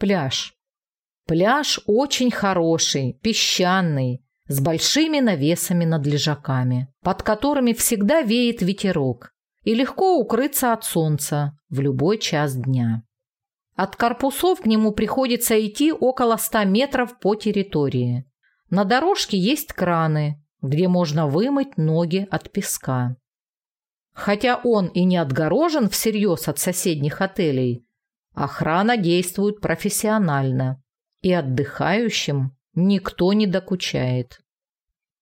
Пляж. Пляж очень хороший, песчаный, с большими навесами над лежаками, под которыми всегда веет ветерок, и легко укрыться от солнца в любой час дня. От корпусов к нему приходится идти около 100 метров по территории. На дорожке есть краны, где можно вымыть ноги от песка. Хотя он и не отгорожен всерьез от соседних отелей, охрана действует профессионально, и отдыхающим никто не докучает.